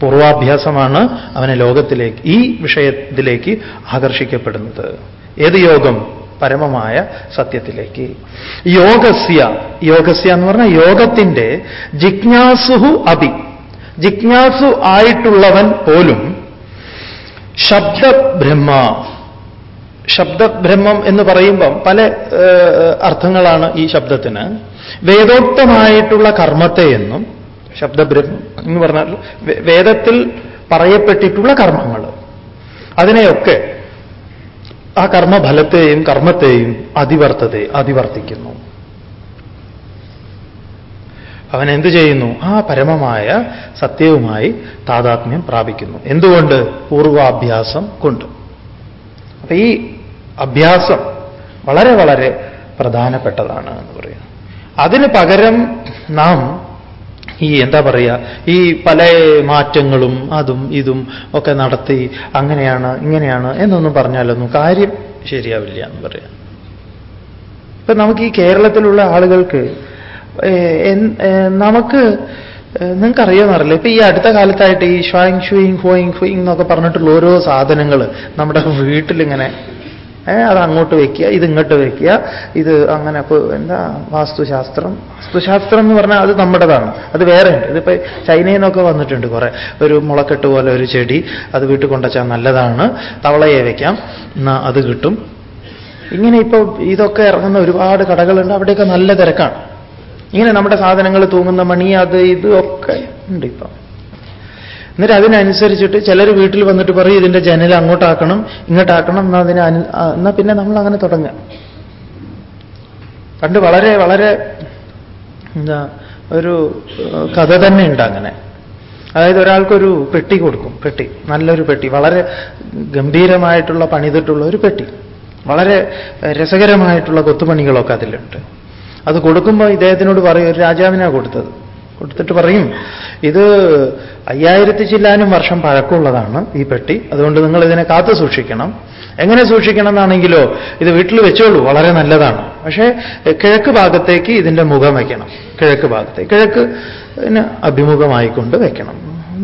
പൂർവാഭ്യാസമാണ് അവനെ ലോകത്തിലേക്ക് ഈ വിഷയത്തിലേക്ക് ആകർഷിക്കപ്പെടുന്നത്. ഏത് യോഗം? പരമമായ സത്യത്തിലേക്ക്. യോഗസ്യ യോഗസ്യ എന്ന് പറഞ്ഞാൽ യോഗത്തിന്റെ ജിജ്ഞാസുഹു അഭി. ജിജ്ഞാസു ആയിട്ടുള്ളവൻ പോലും ശബ്ദബ്രഹ്മ. ശബ്ദബ്രഹ്മം എന്ന് പറയുമ്പം പല അർത്ഥങ്ങളാണ് ഈ ശബ്ദത്തിന്. വേദോക്തമായിട്ടുള്ള കർമ്മത്തെ എന്നും ശബ്ദബ്രഹ്മം എന്ന് പറഞ്ഞാൽ വേദത്തിൽ പറയപ്പെട്ടിട്ടുള്ള കർമ്മങ്ങൾ. അതിനെയൊക്കെ ആ കർമ്മഫലത്തെയും കർമ്മത്തെയും അതിവർത്തതെ അതിവർത്തിക്കുന്നു. അവൻ എന്ത് ചെയ്യുന്നു? ആ പരമമായ സത്യവുമായി താതാത്മ്യം പ്രാപിക്കുന്നു. എന്തുകൊണ്ട്? പൂർവാഭ്യാസം കൊണ്ട്. അപ്പൊ ഈ അഭ്യാസം വളരെ വളരെ പ്രധാനപ്പെട്ടതാണ് എന്ന് പറയുന്നു. അതിന് പകരം നാം ഈ എന്താ പറയുക ഈ പല മാറ്റങ്ങളും അതും ഇതും ഒക്കെ നടത്തി അങ്ങനെയാണ് ഇങ്ങനെയാണ് എന്നൊന്നും പറഞ്ഞാലൊന്നും കാര്യം ശരിയാവില്ല എന്ന് പറയാം. ഇപ്പൊ നമുക്ക് ഈ കേരളത്തിലുള്ള ആളുകൾക്ക് നമുക്ക് നിങ്ങൾക്കറിയാമെന്നറിയില്ല ഇപ്പൊ ഈ അടുത്ത കാലത്തായിട്ട് ഈ ഷ്വാങ് ഷുയിങ് ഹോയിങ് ഹുയിങ് എന്നൊക്കെ പറഞ്ഞിട്ടുള്ള ഓരോ സാധനങ്ങൾ നമ്മുടെ വീട്ടിലിങ്ങനെ അത് അങ്ങോട്ട് വെക്കുക ഇത് ഇങ്ങോട്ട് വെക്കുക ഇത് അങ്ങനെ ഇപ്പൊ എന്താ വാസ്തുശാസ്ത്രം. വാസ്തുശാസ്ത്രം എന്ന് പറഞ്ഞാൽ അത് നമ്മുടേതാണ് അത് വേറെ ഉണ്ട്. ഇതിപ്പോ ചൈനയിൽ നിന്നൊക്കെ വന്നിട്ടുണ്ട് കുറെ. ഒരു മുളക്കെട്ട് പോലെ ഒരു ചെടി അത് വീട്ടിൽ കൊണ്ടുവച്ചാൽ നല്ലതാണ്. തവളയെ വെക്കാം എന്നാ അത് കിട്ടും. ഇങ്ങനെ ഇപ്പൊ ഇതൊക്കെ ഇറങ്ങുന്ന ഒരുപാട് കടകളുണ്ട് അവിടെയൊക്കെ നല്ല തിരക്കാണ്. ഇങ്ങനെ നമ്മുടെ സാധനങ്ങൾ തൂങ്ങുന്ന മണി അത് ഇതൊക്കെ ഉണ്ട് ഇപ്പം. എന്നിട്ട് അതിനനുസരിച്ചിട്ട് ചിലർ വീട്ടിൽ വന്നിട്ട് പറയും ഇതിന്റെ ജനൽ അങ്ങോട്ടാക്കണം ഇങ്ങോട്ടാക്കണം എന്നാ അതിന് എന്നാൽ പിന്നെ നമ്മൾ അങ്ങനെ തുടങ്ങുക. പണ്ട് വളരെ വളരെ എന്താ ഒരു കഥ തന്നെ ഉണ്ട് അങ്ങനെ. അതായത് ഒരാൾക്കൊരു പെട്ടി കൊടുക്കും പെട്ടി നല്ലൊരു പെട്ടി വളരെ ഗംഭീരമായിട്ടുള്ള പണിതിട്ടുള്ള ഒരു പെട്ടി. വളരെ രസകരമായിട്ടുള്ള കൊത്തുപണികളൊക്കെ അതിലുണ്ട്. അത് കൊടുക്കുമ്പോൾ ഇദ്ദേഹത്തിനോട് പറയും ഒരു രാജാവിനാണ് കൊടുത്തത്. കൊടുത്തിട്ട് പറയും ഇത് അയ്യായിരത്തി ചില്ലാനും വർഷം പഴക്കമുള്ളതാണ് ഈ പെട്ടി. അതുകൊണ്ട് നിങ്ങൾ ഇതിനെ കാത്തു സൂക്ഷിക്കണം. എങ്ങനെ സൂക്ഷിക്കണം എന്നാണെങ്കിലോ ഇത് വീട്ടിൽ വെച്ചോളൂ. വളരെ നല്ലതാണ്. പക്ഷേ കിഴക്ക് ഭാഗത്തേക്ക് ഇതിന്റെ മുഖം വയ്ക്കണം കിഴക്ക് ഭാഗത്തേക്ക്. കിഴക്ക് അഭിമുഖമായിക്കൊണ്ട് വയ്ക്കണം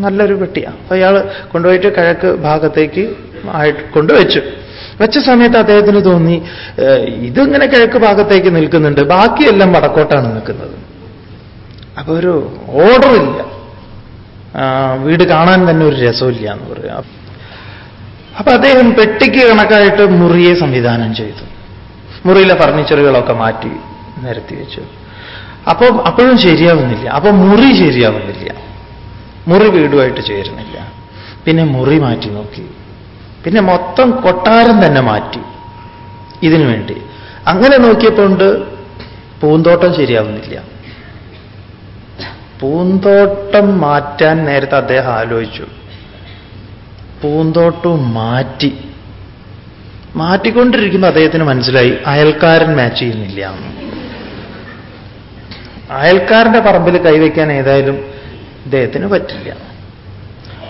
നല്ലൊരു പെട്ടിയാണ് അപ്പൊ അയാൾ കൊണ്ടുപോയിട്ട് കിഴക്ക് ഭാഗത്തേക്ക് ആയിട്ട് കൊണ്ടുവച്ചു വെച്ച. സമയത്ത് അദ്ദേഹത്തിന് തോന്നി ഇതിങ്ങനെ കിഴക്ക് ഭാഗത്തേക്ക് നിൽക്കുന്നുണ്ട്. ബാക്കിയെല്ലാം വടക്കോട്ടാണ് നിൽക്കുന്നത്. അപ്പൊ ഒരു ഓർഡർ ഇല്ല വീട് കാണാൻ തന്നെ ഒരു രസമില്ല എന്ന് പറയുക അപ്പൊ അദ്ദേഹം പെട്ടിക്ക് കണക്കായിട്ട് മുറിയെ സംവിധാനം ചെയ്തു. മുറിയിലെ ഫർണിച്ചറുകളൊക്കെ മാറ്റി നിരത്തി വെച്ചു. അപ്പോൾ അപ്പോഴും ശരിയാവുന്നില്ല. അപ്പൊ മുറി ശരിയാവുന്നില്ല. മുറി വീടുമായിട്ട് ചേരുന്നില്ല. പിന്നെ മുറി മാറ്റി നോക്കി. പിന്നെ മൊത്തം കൊട്ടാരം തന്നെ മാറ്റി ഇതിനു വേണ്ടി. അങ്ങനെ നോക്കിയപ്പോണ്ട് പൂന്തോട്ടം ശരിയാവുന്നില്ല. പൂന്തോട്ടം മാറ്റാൻ നേരത്തെ അദ്ദേഹം ആലോചിച്ചു. പൂന്തോട്ടം മാറ്റി. മാറ്റിക്കൊണ്ടിരിക്കുമ്പോൾ അദ്ദേഹത്തിന് മനസ്സിലായി അയൽക്കാരൻ മാച്ച് ചെയ്യുന്നില്ല. അയൽക്കാരന്റെ പറമ്പിൽ കൈവയ്ക്കാൻ ഏതായാലും ഇദ്ദേഹത്തിന് പറ്റില്ല.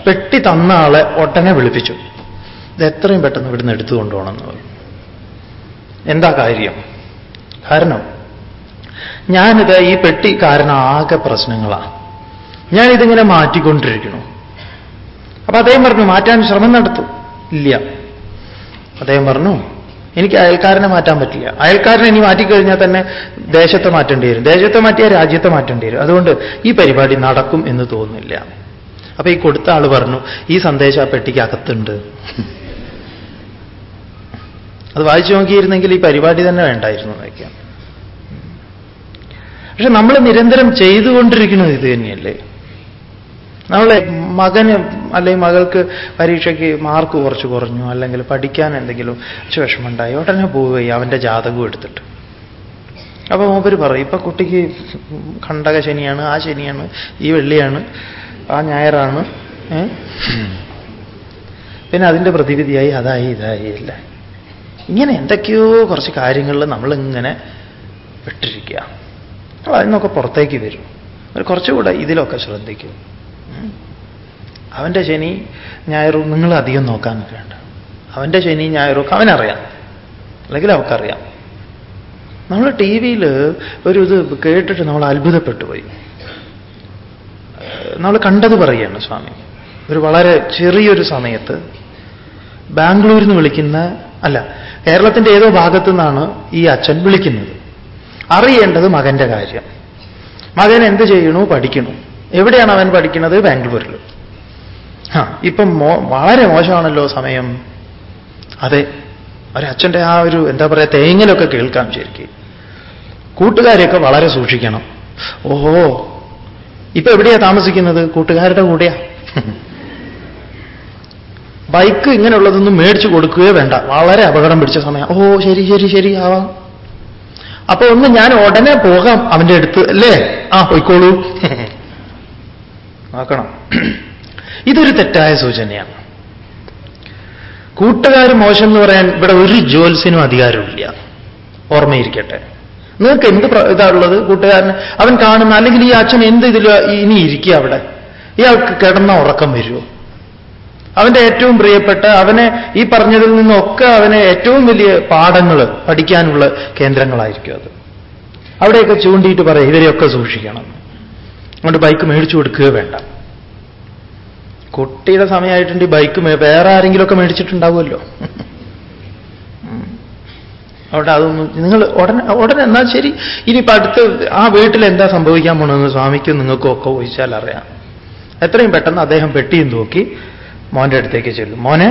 പെട്ടി തന്ന ആളെ ഒട്ടനെ വിളിപ്പിച്ചു. ഇത് എത്രയും പെട്ടെന്ന് ഇവിടുന്ന് എടുത്തു കൊണ്ടുപോകണമെന്ന് പറഞ്ഞു. എന്താ കാര്യം? കാരണം ഞാനിത് ഈ പെട്ടി കാരണം ആകെ പ്രശ്നങ്ങളാണ് ഞാനിതിങ്ങനെ മാറ്റിക്കൊണ്ടിരിക്കുന്നു. അപ്പൊ അദ്ദേഹം പറഞ്ഞു മാറ്റാൻ ശ്രമം നടത്തു. ഇല്ല. അദ്ദേഹം പറഞ്ഞു എനിക്ക് അയൽക്കാരനെ മാറ്റാൻ പറ്റില്ല. അയൽക്കാരനെ ഇനി മാറ്റിക്കഴിഞ്ഞാൽ തന്നെ ദേശത്തെ മാറ്റേണ്ടി വരും. ദേശത്തെ മാറ്റിയാൽ രാജ്യത്തെ മാറ്റേണ്ടി വരും. അതുകൊണ്ട് ഈ പരിപാടി നടക്കും എന്ന് തോന്നുന്നില്ല. അപ്പൊ ഈ കൊടുത്ത ആൾ പറഞ്ഞു ഈ സന്ദേശം ആ പെട്ടിക്ക് അകത്തുണ്ട് അത് വായിച്ചു നോക്കിയിരുന്നെങ്കിൽ ഈ പരിപാടി തന്നെ വേണ്ടായിരുന്നു എന്നൊക്കെയാണ് പക്ഷെ നമ്മൾ നിരന്തരം ചെയ്തുകൊണ്ടിരിക്കുന്നത് ഇത് തന്നെയല്ലേ? നമ്മളെ മകന് അല്ലെങ്കിൽ മകൾക്ക് പരീക്ഷയ്ക്ക് മാർക്ക് കുറച്ച് കുറഞ്ഞു അല്ലെങ്കിൽ പഠിക്കാൻ എന്തെങ്കിലും വിഷമമുണ്ടായി ഉടനെ പോവുകയും അവന്റെ ജാതകവും എടുത്തിട്ട്. അപ്പൊ മൂപ്പര് പറയും ഇപ്പൊ കുട്ടിക്ക് കണ്ടക ശനിയാണ് ആ ശനിയാണ് ഈ വെള്ളിയാണ് ആ ഞായറാണ് പിന്നെ അതിന്റെ പ്രതിവിധിയായി അതായി ഇതായി അല്ല ഇങ്ങനെ എന്തൊക്കെയോ കുറച്ച് കാര്യങ്ങളിൽ നമ്മളിങ്ങനെ വിട്ടിരിക്കുക അതിനൊക്കെ പുറത്തേക്ക് വരും. അവർ കുറച്ചുകൂടെ ഇതിലൊക്കെ ശ്രദ്ധിക്കും. അവന്റെ ശനി ഞായറും നിങ്ങൾ അധികം നോക്കാൻ വേണ്ട അവന്റെ ശനി ഞായറും അവനറിയാം. അല്ലെങ്കിൽ അവക്കറിയാം നമ്മൾ ടി വിയിൽ ഒരു ഇത് കേട്ടിട്ട് നമ്മൾ അത്ഭുതപ്പെട്ടു പോയി. നമ്മൾ കണ്ടത് പറയുകയാണ് സ്വാമി. ഒരു വളരെ ചെറിയൊരു സമയത്ത് ബാംഗ്ലൂരിൽ നിന്ന് വിളിക്കുന്ന അല്ല കേരളത്തിന്റെ ഏതോ ഭാഗത്തു നിന്നാണ് ഈ അച്ഛൻ വിളിക്കുന്നത്. അറിയേണ്ടത് മകന്റെ കാര്യം. മകൻ എന്ത് ചെയ്യണു പഠിക്കണു എവിടെയാണ് അവൻ പഠിക്കുന്നത്? ബാംഗ്ലൂരിൽ. ആ ഇപ്പം വളരെ മോശമാണല്ലോ സമയം. അതെ ഒരച്ഛന്റെ ആ ഒരു എന്താ പറയുക തേങ്ങലൊക്കെ കേൾക്കാം ശരിക്കും. കൂട്ടുകാരെയൊക്കെ വളരെ സൂക്ഷിക്കണം. ഓഹോ ഇപ്പൊ എവിടെയാ താമസിക്കുന്നത്? കൂട്ടുകാരുടെ കൂടെയാ? ബൈക്ക് ഇങ്ങനെയുള്ളതൊന്നും മേടിച്ചു കൊടുക്കുകയോ വേണ്ട. വളരെ അപകടം പിടിച്ച സമയം. ഓ ശരി ശരി ശരി ആവാം. അപ്പൊ ഒന്ന് ഞാൻ ഉടനെ പോകാം അവന്റെ അടുത്ത് അല്ലേ? ആ പോയിക്കോളൂ. നോക്കണം. ഇതൊരു തെറ്റായ സൂചനയാണ്. കൂട്ടുകാർ മോശം എന്ന് പറയാൻ ഇവിടെ ഒരു ജോൽസിനും അധികാരമില്ല ഓർമ്മയിരിക്കട്ടെ. നിങ്ങൾക്ക് എന്ത് ഇതാണുള്ളത്? ഉള്ളത് കൂട്ടുകാരന് അവൻ കാണുന്ന അല്ലെങ്കിൽ ഈ അച്ഛൻ എന്ത് ഇതിൽ ഇനി ഇരിക്കുക അവിടെ? ഇയാൾക്ക് കിടന്ന ഉറക്കം വരുമോ അവന്റെ ഏറ്റവും പ്രിയപ്പെട്ട അവനെ ഈ പറഞ്ഞതിൽ നിന്നൊക്കെ അവനെ ഏറ്റവും വലിയ പാഠങ്ങൾ പഠിക്കാനുള്ള കേന്ദ്രങ്ങളായിരിക്കും അത്. അവിടെയൊക്കെ ചൂണ്ടിയിട്ട് പറയാം ഇവരെയൊക്കെ സൂക്ഷിക്കണം. അതുകൊണ്ട് ബൈക്ക് മേടിച്ചു കൊടുക്കുക വേണ്ട. കുട്ടിയുടെ സമയമായിട്ടുണ്ട് ബൈക്ക് വേറെ ആരെങ്കിലുമൊക്കെ മേടിച്ചിട്ടുണ്ടാവുമല്ലോ. അവിടെ അതൊന്നും നിങ്ങൾ ഉടനെ ഉടനെ എന്നാൽ ശരി? ഇനിയിപ്പോൾ അടുത്ത് ആ വീട്ടിൽ എന്താ സംഭവിക്കാൻ പോണെന്ന് സ്വാമിക്കും നിങ്ങൾക്കും ഒക്കെ ചോദിച്ചാൽ അറിയാം. എത്രയും പെട്ടെന്ന് അദ്ദേഹം പെട്ടിയും തൂക്കി മോന്റെ അടുത്തേക്ക് ചെല്ലും. മോനെ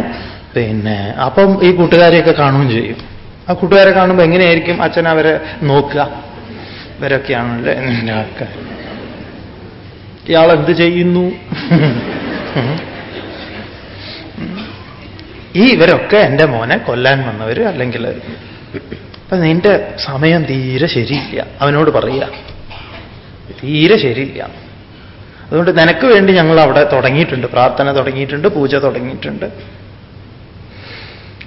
പിന്നെ അപ്പം ഈ കൂട്ടുകാരെയൊക്കെ കാണുകയും ചെയ്യും. ആ കൂട്ടുകാരെ കാണുമ്പോൾ എങ്ങനെയായിരിക്കും അച്ഛൻ അവരെ നോക്കുക? ഇവരൊക്കെയാണല്ലേ ആൾക്കാർ. ഇയാൾ എന്ത് ചെയ്യുന്നു? ഈ ഇവരൊക്കെ എന്റെ മോനെ കൊല്ലാൻ വന്നവർ അല്ലെങ്കിൽ അപ്പൊ നിന്റെ സമയം തീരെ ശരിയില്ല. അവനോട് പറയുക. തീരെ ശരിയില്ല. അതുകൊണ്ട് നിനക്ക് വേണ്ടി ഞങ്ങൾ അവിടെ തുടങ്ങിയിട്ടുണ്ട്. പ്രാർത്ഥന തുടങ്ങിയിട്ടുണ്ട് പൂജ തുടങ്ങിയിട്ടുണ്ട്.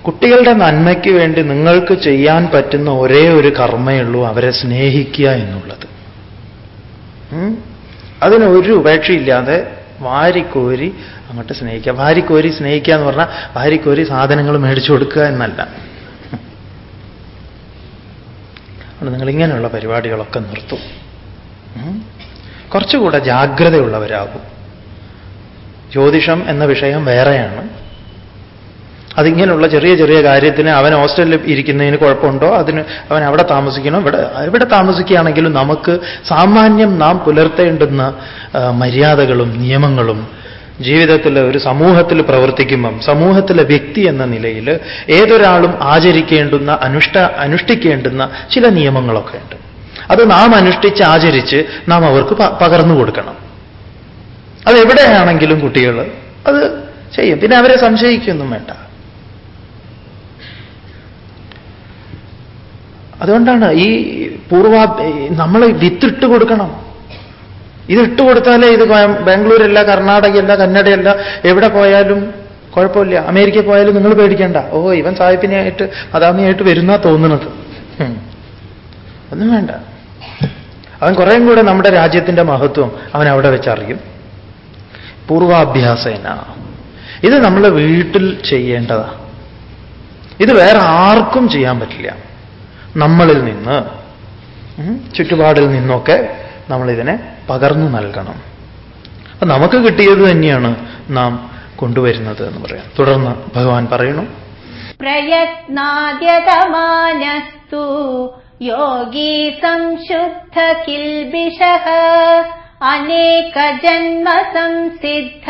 കുട്ടികളുടെ നന്മയ്ക്ക് വേണ്ടി നിങ്ങൾക്ക് ചെയ്യാൻ പറ്റുന്ന ഒരേ ഒരു കർമ്മയുള്ളൂ അവരെ സ്നേഹിക്കുക എന്നുള്ളത്. അതിനൊരു ഉപേക്ഷയില്ലാതെ വാരിക്കോരി അങ്ങോട്ട് സ്നേഹിക്കുക. വാരിക്കോരി സ്നേഹിക്കുക എന്ന് പറഞ്ഞാൽ വാരിക്കോരി സാധനങ്ങൾ മേടിച്ചു കൊടുക്കുക എന്നല്ല. നിങ്ങൾ ഇങ്ങനെയുള്ള പരിപാടികളൊക്കെ നിർത്തും. കുറച്ചുകൂടെ ജാഗ്രതയുള്ളവരാകും. ജ്യോതിഷം എന്ന വിഷയം വേറെയാണ്. അതിങ്ങനെയുള്ള ചെറിയ ചെറിയ കാര്യത്തിന് അവൻ ഹോസ്റ്റലിൽ ഇരിക്കുന്നതിന് കുഴപ്പമുണ്ടോ? അതിന് അവൻ അവിടെ താമസിക്കണോ? ഇവിടെ ഇവിടെ താമസിക്കുകയാണെങ്കിലും നമുക്ക് സാമാന്യം നാം പുലർത്തേണ്ടുന്ന മര്യാദകളും നിയമങ്ങളും ജീവിതത്തിൽ ഒരു സമൂഹത്തിൽ പ്രവർത്തിക്കുമ്പം സമൂഹത്തിലെ വ്യക്തി എന്ന നിലയിൽ ഏതൊരാളും ആചരിക്കേണ്ടുന്ന അനുഷ്ഠ അനുഷ്ഠിക്കേണ്ടുന്ന ചില നിയമങ്ങളൊക്കെ ഉണ്ട്. അത് നാം അനുഷ്ഠിച്ച് ആചരിച്ച് നാം അവർക്ക് പകർന്നു കൊടുക്കണം. അതെവിടെയാണെങ്കിലും കുട്ടികൾ അത് ചെയ്യും. പിന്നെ അവരെ സംശയിക്കൊന്നും വേണ്ട. അതുകൊണ്ടാണ് ഈ പൂർവ നമ്മൾ വിത്തിട്ട് കൊടുക്കണം. ഇതിട്ട് കൊടുത്താലേ ഇത് ബാംഗ്ലൂരല്ല കർണാടകയല്ല കന്നഡയല്ല എവിടെ പോയാലും കുഴപ്പമില്ല. അമേരിക്ക പോയാലും നിങ്ങൾ പേടിക്കേണ്ട. ഓ ഇവൻ സാഹിബിനെയായിട്ട് അതാമിയായിട്ട് വരുന്ന തോന്നുന്നത്. ഒന്നും വേണ്ട. അവൻ കുറേയും കൂടെ നമ്മുടെ രാജ്യത്തിന്റെ മഹത്വം അവൻ അവിടെ വെച്ചറിയും പൂർവാഭ്യാസേന. ഇത് നമ്മൾ വീട്ടിൽ ചെയ്യേണ്ടതാണ് ഇത് വേറെ ആർക്കും ചെയ്യാൻ പറ്റില്ല. നമ്മളിൽ നിന്ന് ചുറ്റുപാടിൽ നിന്നൊക്കെ നമ്മളിതിനെ പകർന്നു നൽകണം. അപ്പൊ നമുക്ക് കിട്ടിയത് തന്നെയാണ് നാം കൊണ്ടുവരുന്നത് എന്ന് പറയാം. തുടർന്ന് ഭഗവാൻ പറയണു. പ്രയത്നാദ്യതമാനസ്തു യോഗി കിൽബിഷ അനേക ജന്മ സംസിദ്ധ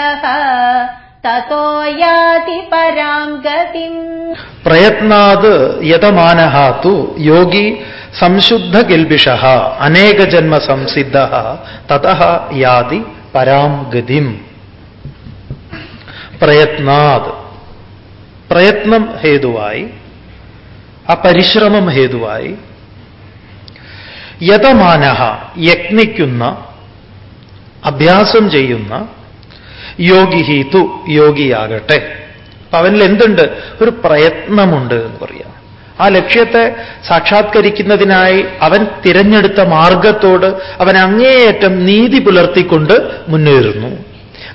തതോയാതി പരാം ഗതിം. പ്രയത്നാത് യതമാനഃ തു യോഗി സംശുദ്ധ കിൽബിഷ അനേക ജന്മ സംസിദ്ധ തത യാതി പരാം ഗതിം. പ്രയത്നാത്. പ്രയത്നം ഹേതുവായി ആ പരിശ്രമം ഹേതുവായി യതമാനഹ യജ്ഞിക്കുന്ന അഭ്യാസം ചെയ്യുന്ന യോഗിഹീതു യോഗിയാകട്ടെ. അപ്പൊ അവനിൽ എന്തുണ്ട്? ഒരു പ്രയത്നമുണ്ട് എന്ന് പറയാം. ആ ലക്ഷ്യത്തെ സാക്ഷാത്കരിക്കുന്നതിനായി അവൻ തിരഞ്ഞെടുത്ത മാർഗത്തോട് അവൻ അങ്ങേയറ്റം നീതി പുലർത്തിക്കൊണ്ട് മുന്നേറുന്നു.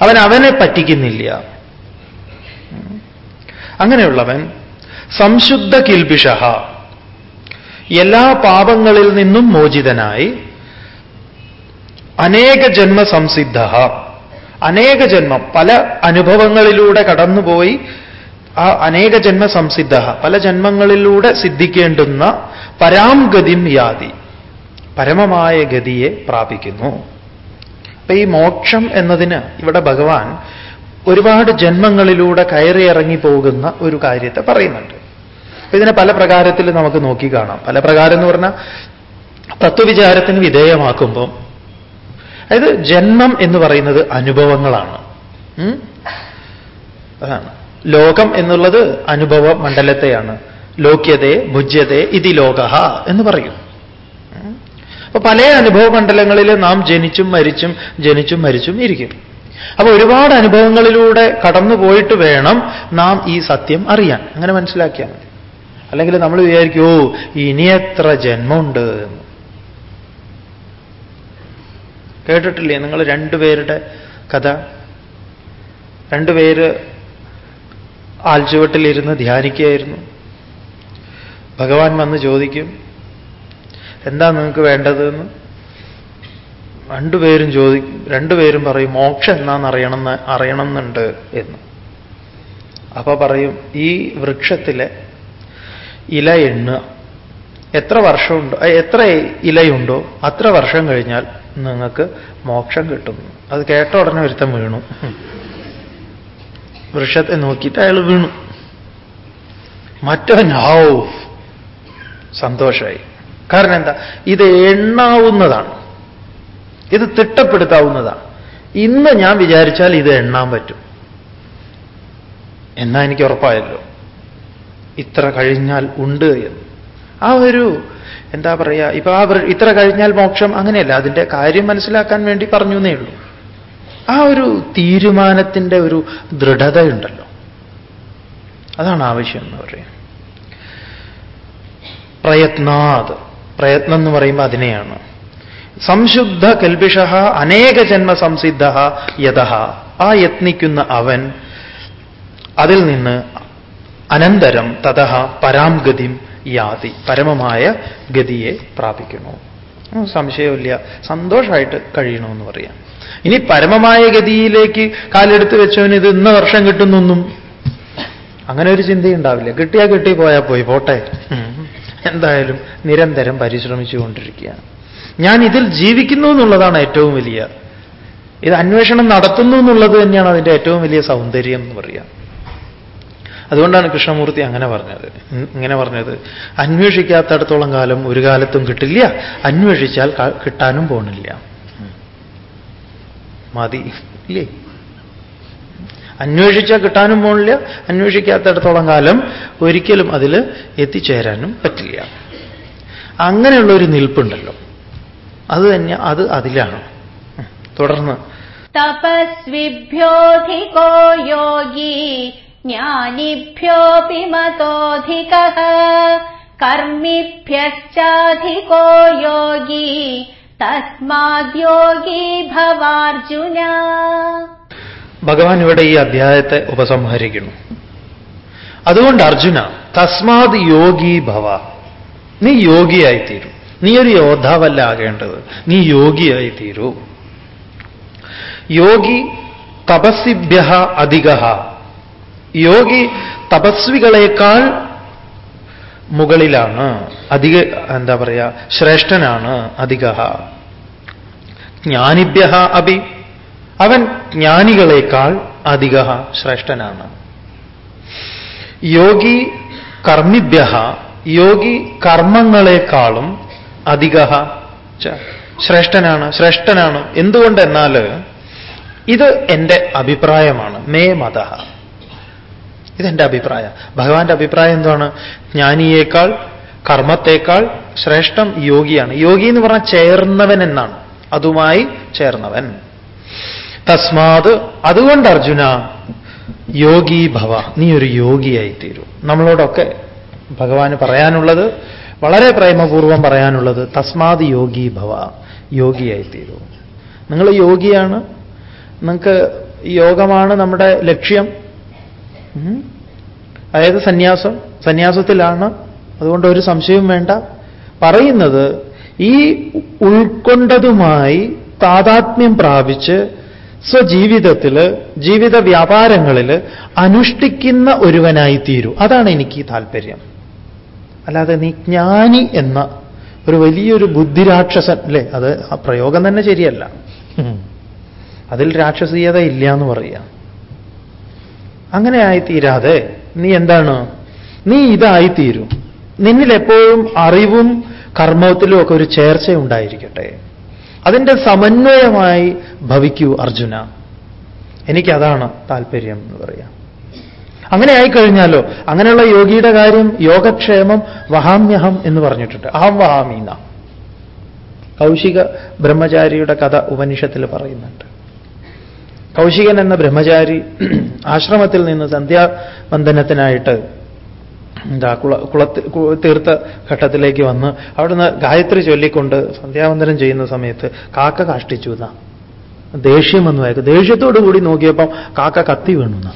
അവൻ അവനെ പറ്റിക്കുന്നില്ല. അങ്ങനെയുള്ളവൻ സംശുദ്ധ കിൽബിഷ എല്ലാ പാപങ്ങളിൽ നിന്നും മോചിതനായി. അനേക ജന്മ സംസിദ്ധ അനേക ജന്മം. പല അനുഭവങ്ങളിലൂടെ കടന്നുപോയി ആ അനേക ജന്മ സംസിദ്ധ പല ജന്മങ്ങളിലൂടെ സിദ്ധിക്കേണ്ടുന്ന പരാം ഗതിം യാതി. പരമമായ ഗതിയെ പ്രാപിക്കുന്നു. അപ്പൊ ഈ മോക്ഷം എന്നതിന് ഇവിടെ ഭഗവാൻ ഒരുപാട് ജന്മങ്ങളിലൂടെ കയറിയിറങ്ങി പോകുന്ന ഒരു കാര്യത്തെ പറയുന്നുണ്ട്. അപ്പൊ ഇതിനെ പല പ്രകാരത്തിൽ നമുക്ക് നോക്കി കാണാം. പല പ്രകാരം എന്ന് പറഞ്ഞാൽ തത്വവിചാരത്തിന് വിധേയമാക്കുമ്പം അതായത് ജന്മം എന്ന് പറയുന്നത് അനുഭവങ്ങളാണ്. അതാണ്. ലോകം എന്നുള്ളത് അനുഭവ മണ്ഡലത്തെയാണ്. ലോക്യതെ ഭുജ്യതെ ഇതി ലോക എന്ന് പറയും? അപ്പൊ പല അനുഭവ മണ്ഡലങ്ങളിൽ നാം ജനിച്ചും മരിച്ചും ജനിച്ചും മരിച്ചും ഇരിക്കും. അപ്പൊ ഒരുപാട് അനുഭവങ്ങളിലൂടെ കടന്നു പോയിട്ട് വേണം നാം ഈ സത്യം അറിയാൻ. അങ്ങനെ മനസ്സിലാക്കിയാൽ അല്ലെങ്കിൽ നമ്മൾ വിചാരിക്കൂ ഇനി എത്ര ജന്മമുണ്ട്? എന്ന് കേട്ടിട്ടില്ലേ? നിങ്ങൾ രണ്ടുപേരുടെ കഥ. രണ്ടുപേര് ആൽച്ചുവട്ടിലിരുന്ന് ധ്യാനിക്കുകയായിരുന്നു. ഭഗവാൻ വന്ന് ചോദിക്കും എന്താ നിങ്ങൾക്ക് വേണ്ടതെന്ന്? രണ്ടുപേരും ചോദിക്കും രണ്ടുപേരും പറയും മോക്ഷം എന്നാന്ന് അറിയണമെന്ന് അറിയണമെന്നുണ്ട് എന്ന്. അപ്പൊ പറയും ഈ വൃക്ഷത്തിലെ ഇല എണ്ണുക എത്ര വർഷമുണ്ടോ എത്ര ഇലയുണ്ടോ അത്ര വർഷം കഴിഞ്ഞാൽ നിങ്ങൾക്ക് മോക്ഷം കിട്ടുന്നു അത് കേട്ട ഉടനെ ഒരുത്തം വീണു. വൃക്ഷത്തെ നോക്കിയിട്ട് അയാൾ വീണു. മറ്റവൻ ഹൗ സന്തോഷമായി കാരണം എന്താ? ഇത് എണ്ണാവുന്നതാണ്. ഇത് തിട്ടപ്പെടുത്താവുന്നതാണ്. ഇന്ന് ഞാൻ വിചാരിച്ചാൽ ഇത് എണ്ണാൻ പറ്റും. എന്നാ എനിക്ക് ഉറപ്പായല്ലോ. ഇത്ര കഴിഞ്ഞാൽ ഉണ്ട് എന്ന്. ആ ഒരു എന്താ പറയുക ഇപ്പൊ ആ ഇത്ര കഴിഞ്ഞാൽ മോക്ഷം അങ്ങനെയല്ല. അതിന്റെ കാര്യം മനസ്സിലാക്കാൻ വേണ്ടി പറഞ്ഞു എന്നേ ഉള്ളൂ. ആ ഒരു തീരുമാനത്തിന്റെ ഒരു ദൃഢതയുണ്ടല്ലോ. അതാണ് ആവശ്യം എന്ന് പറയുന്നത് പ്രയത്നാത്. പ്രയത്നം എന്ന് പറയുമ്പോൾ അതിനെയാണ്. സംശുദ്ധ കൽപിഷ അനേക ജന്മ സംസിദ്ധ യഥ ആ യത്നിക്കുന്ന അവൻ അതിൽ നിന്ന് അനന്തരം തതഹ പരാം ഗതിം യാതി പരമമായ ഗതിയെ പ്രാപിക്കുന്നു. സംശയമില്ല സന്തോഷമായിട്ട് കഴിയണമെന്ന് പറയാം. ഇനി പരമമായ ഗതിയിലേക്ക് കാലെടുത്ത് വെച്ചവന് ഇത് ഇന്ന വർഷം കിട്ടുന്നൊന്നും അങ്ങനെ ഒരു ചിന്തയുണ്ടാവില്ല. കിട്ടിയാ കിട്ടി പോയാൽ പോയി. പോട്ടെ. എന്തായാലും നിരന്തരം പരിശ്രമിച്ചുകൊണ്ടിരിക്കുകയാണ്. ഞാൻ ഇതിൽ ജീവിക്കുന്നു എന്നുള്ളതാണ് ഏറ്റവും വലിയ ഇത് അന്വേഷണം നടത്തുന്നു എന്നുള്ളത് തന്നെയാണ് അതിന്റെ ഏറ്റവും വലിയ സൗന്ദര്യം എന്ന് പറയാം. അതുകൊണ്ടാണ് കൃഷ്ണമൂർത്തി അങ്ങനെ പറഞ്ഞത്. ഇങ്ങനെ പറഞ്ഞത്. അന്വേഷിക്കാത്തടത്തോളം കാലം ഒരു കാലത്തും കിട്ടില്ല. അന്വേഷിച്ചാൽ കിട്ടാനും പോണില്ല. മതി. ഇല്ലേ? അന്വേഷിച്ചാൽ കിട്ടാനും പോണില്ല. അന്വേഷിക്കാത്തടത്തോളം കാലം ഒരിക്കലും അതിൽ എത്തിച്ചേരാനും പറ്റില്ല. അങ്ങനെയുള്ള ഒരു നിൽപ്പുണ്ടല്ലോ. അത് തന്നെ അത് അതിലാണ്. തുടർന്ന്. തപസ്വിഭ്യോധികോ യോഗി ज्ञानिभ्योऽपि मतोऽधिकः कर्मिभ्यश्चाधिको योगी तस्माद्योगी भवार्जुन ഭഗവാൻ ഇവിടെ ഈ അധ്യായത്തെ ഉപസംഹരിക്കുന്നു അതുകൊണ്ട് അർജുന തസ്മാത് യോഗി ഭവ നീ യോഗിയായി തീരൂ നീ ഒരു യോദ്ധാവല്ല ആകേണ്ടത് നീ യോഗിയായി തീരൂ യോഗി തപസ്സിഭ്യ അധിക യോഗി തപസ്വികളേക്കാൾ മുകളിലാണ്. അധിക എന്താ പറയുക ശ്രേഷ്ഠനാണ് അധിക ജ്ഞാനിഭ്യ അഭി. അവൻ ജ്ഞാനികളേക്കാൾ അധിക ശ്രേഷ്ഠനാണ്. യോഗി കർമ്മിഭ്യ യോഗി കർമ്മങ്ങളെക്കാളും അധിക ശ്രേഷ്ഠനാണ് ശ്രേഷ്ഠനാണ്. എന്തുകൊണ്ടെന്നാൽ ഇത് എന്റെ അഭിപ്രായമാണ്. മേ മത ഇതെന്റെ അഭിപ്രായം. ഭഗവാന്റെ അഭിപ്രായം എന്താണ്? ജ്ഞാനിയേക്കാൾ കർമ്മത്തേക്കാൾ ശ്രേഷ്ഠം യോഗിയാണ്. യോഗി എന്ന് പറഞ്ഞാൽ ചേർന്നവൻ എന്നാണ്. അതുമായി ചേർന്നവൻ. തസ്മാത് അതുകൊണ്ട് അർജുന യോഗി ഭവ നീ ഒരു യോഗിയായി തീരൂ. നമ്മളോടൊക്കെ ഭഗവാന് പറയാനുള്ളത് വളരെ പ്രേമപൂർവം പറയാനുള്ളത് തസ്മാത് യോഗി ഭവ യോഗിയായി തീരൂ. നിങ്ങൾ യോഗിയാണ്. നിങ്ങൾക്ക് യോഗമാണ് നമ്മുടെ ലക്ഷ്യം. അതായത് സന്യാസം. സന്യാസത്തിലാണ്. അതുകൊണ്ട് ഒരു സംശയവും വേണ്ട. പറയുന്നത് ഈ ഉൾക്കൊണ്ടതുമായി താതാത്മ്യം പ്രാപിച്ച് സ്വജീവിതത്തിൽ ജീവിത വ്യാപാരങ്ങളിൽ അനുഷ്ഠിക്കുന്ന ഒരുവനായി തീരൂ അതാണ് എനിക്ക് താല്പര്യം. അല്ലാതെ നീ ജ്ഞാനി എന്ന ഒരു വലിയൊരു ബുദ്ധിരാക്ഷസൻ അല്ലേ? അത് ആ പ്രയോഗം തന്നെ ശരിയല്ല. അതിൽ രാക്ഷസീയത ഇല്ല എന്ന് പറയാം അങ്ങനെ ആയിത്തീരാതെ നീ എന്താണ്? നീ ഇതായിത്തീരും. നിന്നിൽ എപ്പോഴും അറിവും കർമ്മത്തിലും ഒക്കെ ഒരു ചേർച്ച ഉണ്ടായിരിക്കട്ടെ അതിന്റെ സമന്വയമായി ഭവിക്കൂ അർജുന. എനിക്കതാണ് താല്പര്യം എന്ന് പറയാം. അങ്ങനെ ആയിക്കഴിഞ്ഞാലോ അങ്ങനെയുള്ള യോഗിയുടെ കാര്യം യോഗക്ഷേമം വഹാമ്യഹം എന്ന് പറഞ്ഞിട്ടുണ്ട്. അഹം വഹാമീന കൗശിക ബ്രഹ്മചാരിയുടെ കഥ ഉപനിഷത്തിൽ പറയുന്നുണ്ട്. കൗശികൻ എന്ന ബ്രഹ്മചാരി ആശ്രമത്തിൽ നിന്ന് സന്ധ്യാവന്ദനത്തിനായിട്ട് എന്താ കുള കുളത്തിൽ തീർത്ത ഘട്ടത്തിലേക്ക് വന്ന് അവിടുന്ന് ഗായത്രി ചൊല്ലിക്കൊണ്ട് സന്ധ്യാവന്ദനം ചെയ്യുന്ന സമയത്ത് കാക്ക കാഷ്ടിച്ചു എന്നാ. ദേഷ്യം എന്ന് വായിക്കും ദേഷ്യത്തോടു കൂടി നോക്കിയപ്പം കാക്ക കത്തി വീണു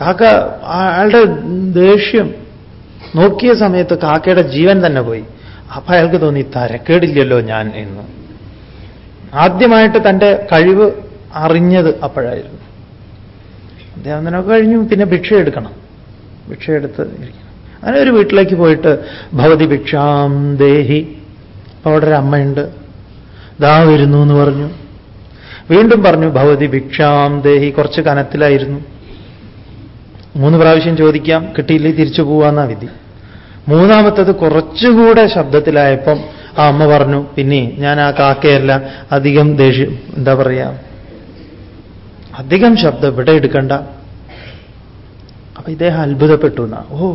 കാക്ക അയാളുടെ ദേഷ്യം നോക്കിയ സമയത്ത് കാക്കയുടെ ജീവൻ തന്നെ പോയി. അപ്പൊ അയാൾക്ക് തോന്നി തരക്കേടില്ലല്ലോ ഞാൻ എന്ന്. ആദ്യമായിട്ട് തന്റെ കഴിവ് അറിഞ്ഞത് അപ്പോഴായിരുന്നു. അധ്യാപനമൊക്കെ കഴിഞ്ഞു. പിന്നെ ഭിക്ഷ എടുക്കണം. ഭിക്ഷ എടുത്ത് ഇരിക്കണം. അങ്ങനെ ഒരു വീട്ടിലേക്ക് പോയിട്ട് ഭവതി ഭിക്ഷാം ദേഹി. അപ്പൊ അവിടെ ഒരു അമ്മയുണ്ട്. ദാ വരുന്നു എന്ന് പറഞ്ഞു. വീണ്ടും പറഞ്ഞു ഭവതി ഭിക്ഷാം ദേഹി. കുറച്ച് കനത്തിലായിരുന്നു. മൂന്ന് പ്രാവശ്യം ചോദിക്കാം കിട്ടിയില്ലേ തിരിച്ചു പോവാന്നാ വിധി. മൂന്നാമത്തത് കുറച്ചുകൂടെ ശബ്ദത്തിലായപ്പം ആ അമ്മ പറഞ്ഞു പിന്നെ ഞാൻ ആ കാക്കയല്ല അധികം ദേഷ്യം എന്താ പറയാ അധികം ശബ്ദം ഇവിടെ എടുക്കണ്ട. അപ്പൊ ഇദ്ദേഹം അത്ഭുതപ്പെട്ടു എന്നാ. ഓ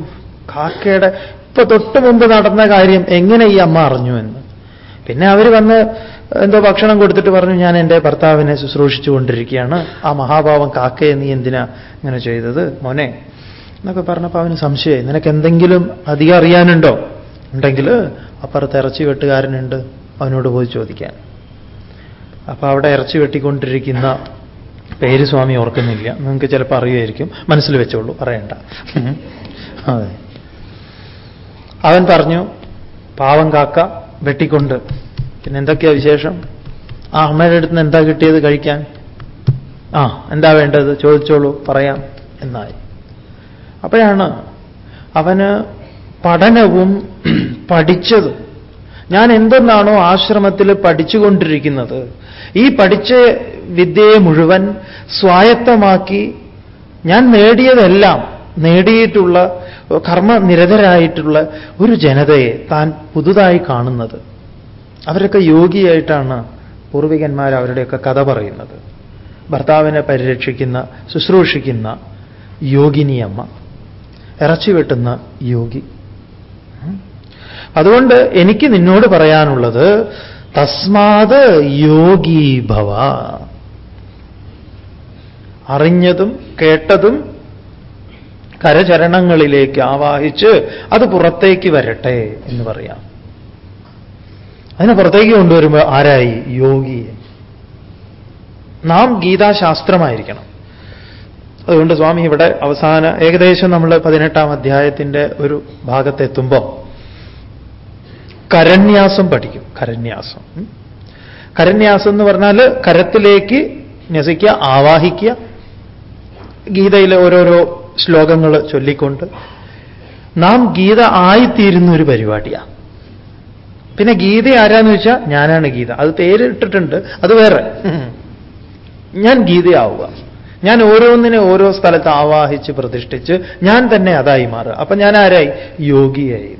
കാക്കയുടെ ഇപ്പൊ തൊട്ട് മുമ്പ് നടന്ന കാര്യം എങ്ങനെ ഈ അമ്മ അറിഞ്ഞു എന്ന്. പിന്നെ അവർ വന്ന് എന്തോ ഭക്ഷണം കൊടുത്തിട്ട് പറഞ്ഞു ഞാൻ എന്റെ ഭർത്താവിനെ ശുശ്രൂഷിച്ചു കൊണ്ടിരിക്കുകയാണ്. ആ മഹാഭാവം കാക്കയെ നീ എന്തിനാ ഇങ്ങനെ ചെയ്തത്? മോനെ എന്നൊക്കെ പറഞ്ഞപ്പോൾ അവന് സംശയമായി. നിനക്ക് എന്തെങ്കിലും അധികം അറിയാനുണ്ടോ? ഉണ്ടെങ്കിൽ അപ്പുറത്ത് ഇറച്ചി വെട്ടുകാരനുണ്ട്. അവനോട് പോയി ചോദിക്കാൻ. അപ്പൊ അവിടെ ഇറച്ചി വെട്ടിക്കൊണ്ടിരിക്കുന്ന പേര് സ്വാമി ഓർക്കുന്നില്ല. നിങ്ങൾക്ക് ചിലപ്പോൾ അറിയുമായിരിക്കും. മനസ്സിൽ വെച്ചോളൂ. പറയണ്ട. അതെ. അവൻ പറഞ്ഞു പാവം കാക്ക വെട്ടിക്കൊണ്ട്. പിന്നെ എന്തൊക്കെയാ വിശേഷം? ആ അമ്മയുടെ അടുത്ത് നിന്ന് എന്താ കിട്ടിയത് കഴിക്കാൻ? ആ എന്താ വേണ്ടത്? ചോദിച്ചോളൂ പറയാം എന്നായി. അപ്പോഴാണ് അവന് പഠനവും പഠിച്ചതും. ഞാൻ എന്തെന്നാണോ ആശ്രമത്തിൽ പഠിച്ചുകൊണ്ടിരിക്കുന്നത്. ഈ പഠിച്ച വിദ്യയെ മുഴുവൻ സ്വായത്തമാക്കി ഞാൻ നേടിയതെല്ലാം നേടിയിട്ടുള്ള കർമ്മനിരതരായിട്ടുള്ള ഒരു ജനതയെ താൻ പുതുതായി കാണുന്നത്. അവരൊക്കെ യോഗിയായിട്ടാണ് പൂർവികന്മാർ അവരുടെയൊക്കെ കഥ പറയുന്നത്. ഭർത്താവിനെ പരിരക്ഷിക്കുന്ന ശുശ്രൂഷിക്കുന്ന യോഗിനിയമ്മ ഇറച്ചി വെട്ടുന്ന യോഗി. അതുകൊണ്ട് എനിക്ക് നിന്നോട് പറയാനുള്ളത് തസ്മാത് യോഗീ ഭവ അറിഞ്ഞതും കേട്ടതും കരചരണങ്ങളിലേക്ക് ആവാഹിച്ച് അത് പുറത്തേക്ക് വരട്ടെ എന്ന് പറയാം. അതിനെ പുറത്തേക്ക് കൊണ്ടുവരുമ്പോൾ ആരായി? യോഗിയെ. നാം ഗീതാശാസ്ത്രമായിരിക്കണം. അതുകൊണ്ട് സ്വാമി ഇവിടെ അവസാന ഏകദേശം നമ്മൾ പതിനെട്ടാം അധ്യായത്തിന്റെ ഒരു ഭാഗത്തെത്തുമ്പോൾ കരന്യാസം പഠിക്കും. കരന്യാസം. കരന്യാസം എന്ന് പറഞ്ഞാൽ കരത്തിലേക്ക് ന്യസിക്കുക ആവാഹിക്കുക ഗീതയിലെ ഓരോരോ ശ്ലോകങ്ങൾ ചൊല്ലിക്കൊണ്ട് നാം ഗീത ആയിത്തീരുന്ന ഒരു പരിപാടിയാണ് പിന്നെ ഗീത ആരാന്ന് വെച്ചാൽ ഞാനാണ് ഗീത. അത് പേരിട്ടിട്ടുണ്ട് അത് വേറെ. ഞാൻ ഗീതയാവുക. ഞാൻ ഓരോന്നിനെ ഓരോ സ്ഥലത്ത് ആവാഹിച്ച് പ്രതിഷ്ഠിച്ച് ഞാൻ തന്നെ അതായി മാറുക. അപ്പൊ ഞാൻ ആരായി? യോഗിയായി.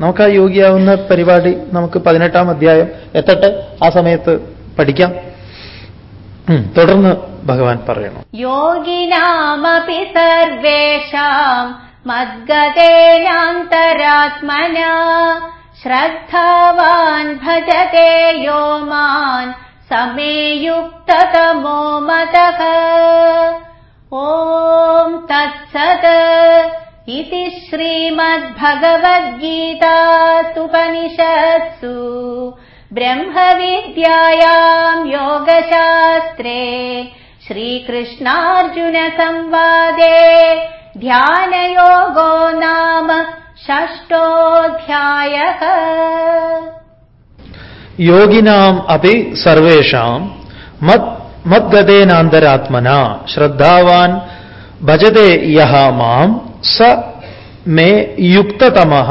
നമുക്ക് ആ യോഗിയാവുന്ന പരിപാടി നമുക്ക് പതിനെട്ടാം അധ്യായം എത്തട്ടെ? ആ സമയത്ത് പഠിക്കാം. തുടർന്ന് ഭഗവാൻ പറയണം. യോഗിനാമപി സർവേഷാം മദ്ഗതേനാന്തരാത്മന. ശ്രദ്ധാവാൻ ഭജതേ യോമാൻ സമേയുക്തതമോ മതഃ ഓം തത്സത് ഇതി ശ്രീമദ്ഭഗവദ്ഗീതാസുപനിഷത്സു ब्रह्मविद्यायाम् योगशास्त्रे श्रीकृष्णार्जुनसंवादे ध्यानयोगो नाम षष्टोऽध्यायः योगिनाम् अपि सर्वेषाम् मत् मद्गतेनान्तरात्मना श्रद्धावान् भजते यः माम् स मे युक्ततमः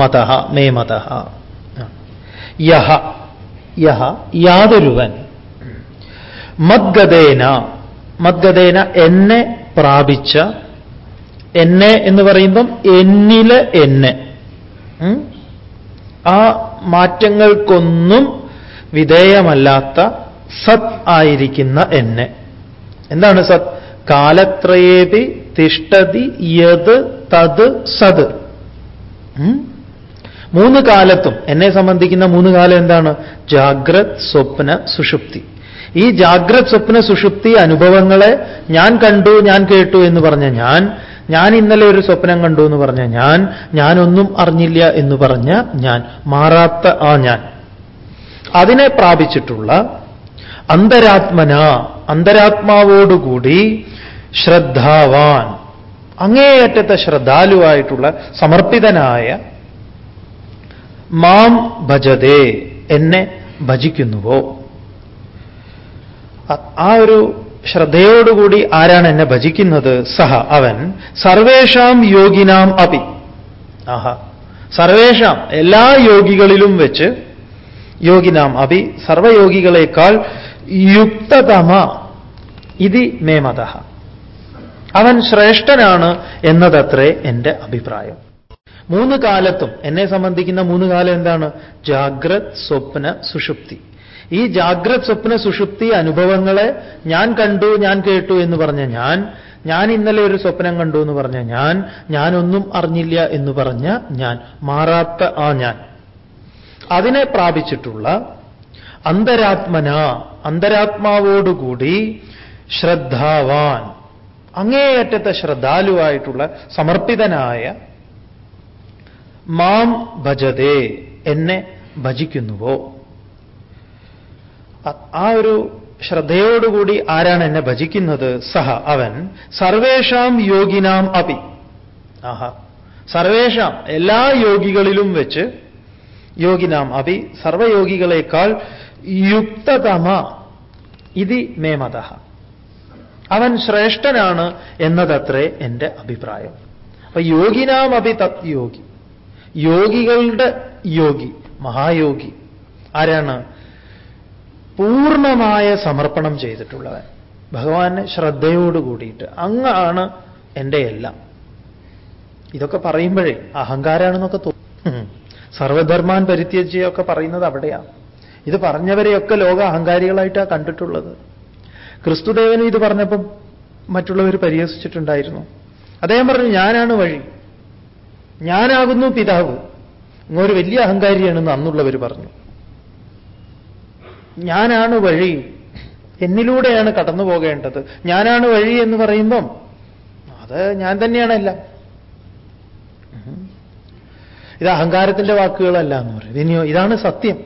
मतः मे मतः യഹ. യഹ യാതൊരുവൻ. മദ്ഗതേന. മദ്ഗതേന എന്നെ പ്രാപിച്ച എന്നെ എന്ന് പറയുമ്പം എന്നിൽ എന്നെ? ആ മാറ്റങ്ങൾക്കൊന്നും വിധേയമല്ലാത്ത സത് ആയിരിക്കുന്ന എന്നെ. എന്താണ് സത്? കാലത്രയേപി തിഷ്ടതി യത് തത് സത്? മൂന്ന് കാലത്തും എന്നെ സംബന്ധിക്കുന്ന മൂന്ന് കാലം എന്താണ്? ജാഗ്രത് സ്വപ്ന സുഷുപ്തി. ഈ ജാഗ്രത് സ്വപ്ന സുഷുപ്തി അനുഭവങ്ങളെ ഞാൻ കണ്ടു ഞാൻ കേട്ടു എന്ന് പറഞ്ഞ ഞാൻ ഞാൻ ഇന്നലെ ഒരു സ്വപ്നം കണ്ടു എന്ന് പറഞ്ഞ ഞാൻ ഞാനൊന്നും അറിഞ്ഞില്ല എന്ന് പറഞ്ഞ ഞാൻ മാറാത്ത ആ ഞാൻ. അതിനെ പ്രാപിച്ചിട്ടുള്ള അന്തരാത്മന അന്തരാത്മാവോടുകൂടി ശ്രദ്ധാവാൻ അങ്ങേയറ്റത്തെ ശ്രദ്ധാലുവായിട്ടുള്ള സമർപ്പിതനായ മാം ഭജതേ എന്നെ ഭജിക്കുന്നുവോ? ആ ഒരു ശ്രദ്ധയോടുകൂടി ആരാണ് എന്നെ ഭജിക്കുന്നത്? സഹ അവൻ. സർവേഷാം യോഗിനാം അപി. ആഹ. സർവേഷാം എല്ലാ യോഗികളിലും വെച്ച് യോഗിനാം അപി സർവയോഗികളെക്കാൾ യുക്തതമ. ഇതി മേമത അവൻ ശ്രേഷ്ഠനാണ് എന്നതത്രേ എന്റെ അഭിപ്രായം. മൂന്ന് കാലത്തും എന്നെ സംബന്ധിക്കുന്ന മൂന്ന് കാലം എന്താണ്? ജാഗ്രത് സ്വപ്ന സുഷുപ്തി. ഈ ജാഗ്രത് സ്വപ്ന സുഷുപ്തി അനുഭവങ്ങളെ ഞാൻ കണ്ടു ഞാൻ കേട്ടു എന്ന് പറഞ്ഞ ഞാൻ ഞാൻ ഇന്നലെ ഒരു സ്വപ്നം കണ്ടു എന്ന് പറഞ്ഞ ഞാൻ ഞാനൊന്നും അറിഞ്ഞില്ല എന്ന് പറഞ്ഞ ഞാൻ മാറാത്ത ആ ഞാൻ. അതിനെ പ്രാപിച്ചിട്ടുള്ള അന്തരാത്മന അന്തരാത്മാവോടുകൂടി ശ്രദ്ധാവാൻ അങ്ങേയറ്റത്തെ ശ്രദ്ധാലുവായിട്ടുള്ള സമർപ്പിതനായ മാം ഭജതേ എന്നെ ഭജിക്കുന്നുവോ? ആ ഒരു ശ്രദ്ധയോടുകൂടി ആരാണ് എന്നെ ഭജിക്കുന്നത്? സഹ അവൻ. സർവേഷാം യോഗിനാം അപി. ആഹാ. സർവേഷാം എല്ലാ യോഗികളിലും വെച്ച് യോഗിനാം അപി സർവയോഗികളെക്കാൾ യുക്തതമ. ഇതി മേമത അവൻ ശ്രേഷ്ഠനാണ് എന്നതത്രേ എന്റെ അഭിപ്രായം. അപ്പൊ യോഗിനാം അപി തത് യോഗി. യോഗികളുടെ യോഗി മഹായോഗി. ആരാണ്? പൂർണമായ സമർപ്പണം ചെയ്തിട്ടുള്ളവൻ. ഭഗവാന് ശ്രദ്ധയോട് കൂടിയിട്ട് അങ്ങാണ് എന്റെ എല്ലാം. ഇതൊക്കെ പറയുമ്പോഴേ അഹങ്കാരാണെന്നൊക്കെ തോന്നും. സർവധർമാൻ പരിത്യജ്യൊക്കെ പറയുന്നത് അവിടെയാണ് ഇത് പറഞ്ഞവരെയൊക്കെ ലോക അഹങ്കാരികളായിട്ടാണ് കണ്ടിട്ടുള്ളത്. ക്രിസ്തുദേവനും ഇത് പറഞ്ഞപ്പം മറ്റുള്ളവർ പരിഹസിച്ചിട്ടുണ്ടായിരുന്നു. അദ്ദേഹം പറഞ്ഞു ഞാനാണ് വഴി. ഞാനാകുന്നു പിതാവ്. ഇങ്ങൊരു വലിയ അഹങ്കാരിയാണെന്ന് അന്നുള്ളവർ പറഞ്ഞു. ഞാനാണ് വഴി. എന്നിലൂടെയാണ് കടന്നു പോകേണ്ടത്. ഞാനാണ് വഴി എന്ന് പറയുമ്പം അത് ഞാൻ തന്നെയാണ് എല്ലാം. ഇത് അഹങ്കാരത്തിന്റെ വാക്കുകളല്ല എന്ന് പറയും. ഇനിയോ ഇതാണ് സത്യം.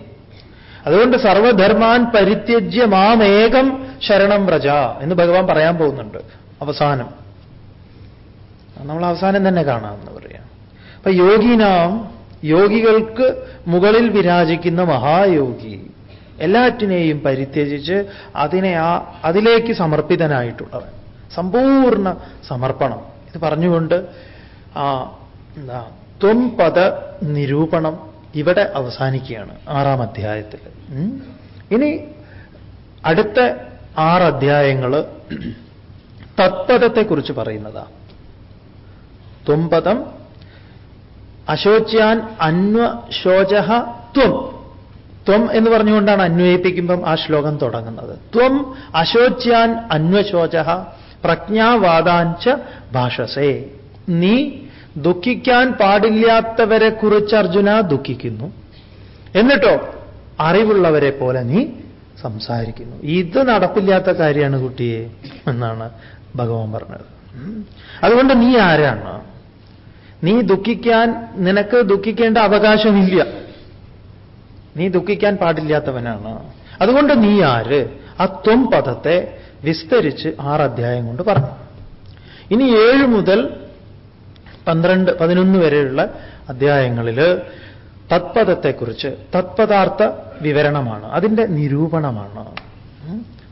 അതുകൊണ്ട് സർവധർമാൻ പരിത്യജ്യ മാമേകം ശരണം വ്രജ എന്ന് ഭഗവാൻ പറയാൻ പോകുന്നുണ്ട്. അവസാനം. നമ്മൾ അവസാനം തന്നെ കാണാമെന്ന് പറയാം. അപ്പൊ യോഗിനാം യോഗികൾക്ക് മുകളിൽ വിരാജിക്കുന്ന മഹായോഗി എല്ലാറ്റിനെയും പരിത്യജിച്ച് അതിനെ ആ അതിലേക്ക് സമർപ്പിതനായിട്ടുള്ളവൻ. സമ്പൂർണ സമർപ്പണം. ഇത് പറഞ്ഞുകൊണ്ട് ആ എന്താ ത്വം പദ നിരൂപണം ഇവിടെ അവസാനിക്കുകയാണ് ആറാം അധ്യായത്തിൽ. ഇനി അടുത്ത ആറ് അധ്യായങ്ങൾ തത്പദത്തെക്കുറിച്ച് പറയുന്നതാണ് ത്വംപദം അശോച്യാൻ അന്വശോച ത്വം. ത്വം എന്ന് പറഞ്ഞുകൊണ്ടാണ് അന്വയിപ്പിക്കുമ്പം ആ ശ്ലോകം തുടങ്ങുന്നത്. ത്വം അശോച്യാൻ അന്വശോച പ്രജ്ഞാവാദാഞ്ച ഭാഷസേ. നീ ദുഃഖിക്കാൻ പാടില്ലാത്തവരെ കുറിച്ച് അർജുന ദുഃഖിക്കുന്നു. എന്നിട്ടോ അറിവുള്ളവരെ പോലെ നീ സംസാരിക്കുന്നു. ഇത് നടപ്പില്ലാത്ത കാര്യമാണ് കുട്ടിയെ എന്നാണ് ഭഗവാൻ പറഞ്ഞത്. അതുകൊണ്ട് നീ ആരാണ്? നീ ദുഃഖിക്കാൻ നിനക്ക് ദുഃഖിക്കേണ്ട അവകാശമില്ല. നീ ദുഃഖിക്കാൻ പാടില്ലാത്തവനാണ്. അതുകൊണ്ട് നീ ആര്? ആ ത്വം പദത്തെ വിസ്തരിച്ച് ആറ് അധ്യായം കൊണ്ട് പറഞ്ഞു. ഇനി ഏഴ് മുതൽ പന്ത്രണ്ട് പതിനൊന്ന് വരെയുള്ള അധ്യായങ്ങളിൽ തത്പദത്തെക്കുറിച്ച് തത്പദാർത്ഥ വിവരണമാണ്. അതിന്റെ നിരൂപണമാണ്.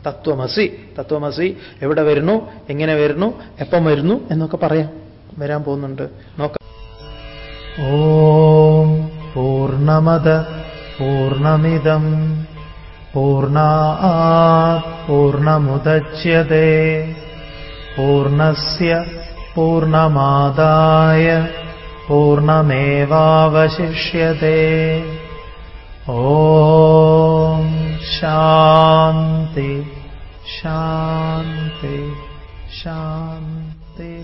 തത്വമസി. തത്വമസി എവിടെ വരുന്നു? എങ്ങനെ വരുന്നു? എപ്പം വരുന്നു? എന്നൊക്കെ പറയാം. വരാൻ പോകുന്നുണ്ട്. നോക്കാം. ഓം പൂർണമത പൂർണമിതം. പൂർണ പൂർണമുദച്യത്തെ പൂർണസ്യ പൂർണമാദായ പൂർണമേവാവശിഷ്യത്തെ ഓം ശാന്തി ശാന്തി ശാന്തി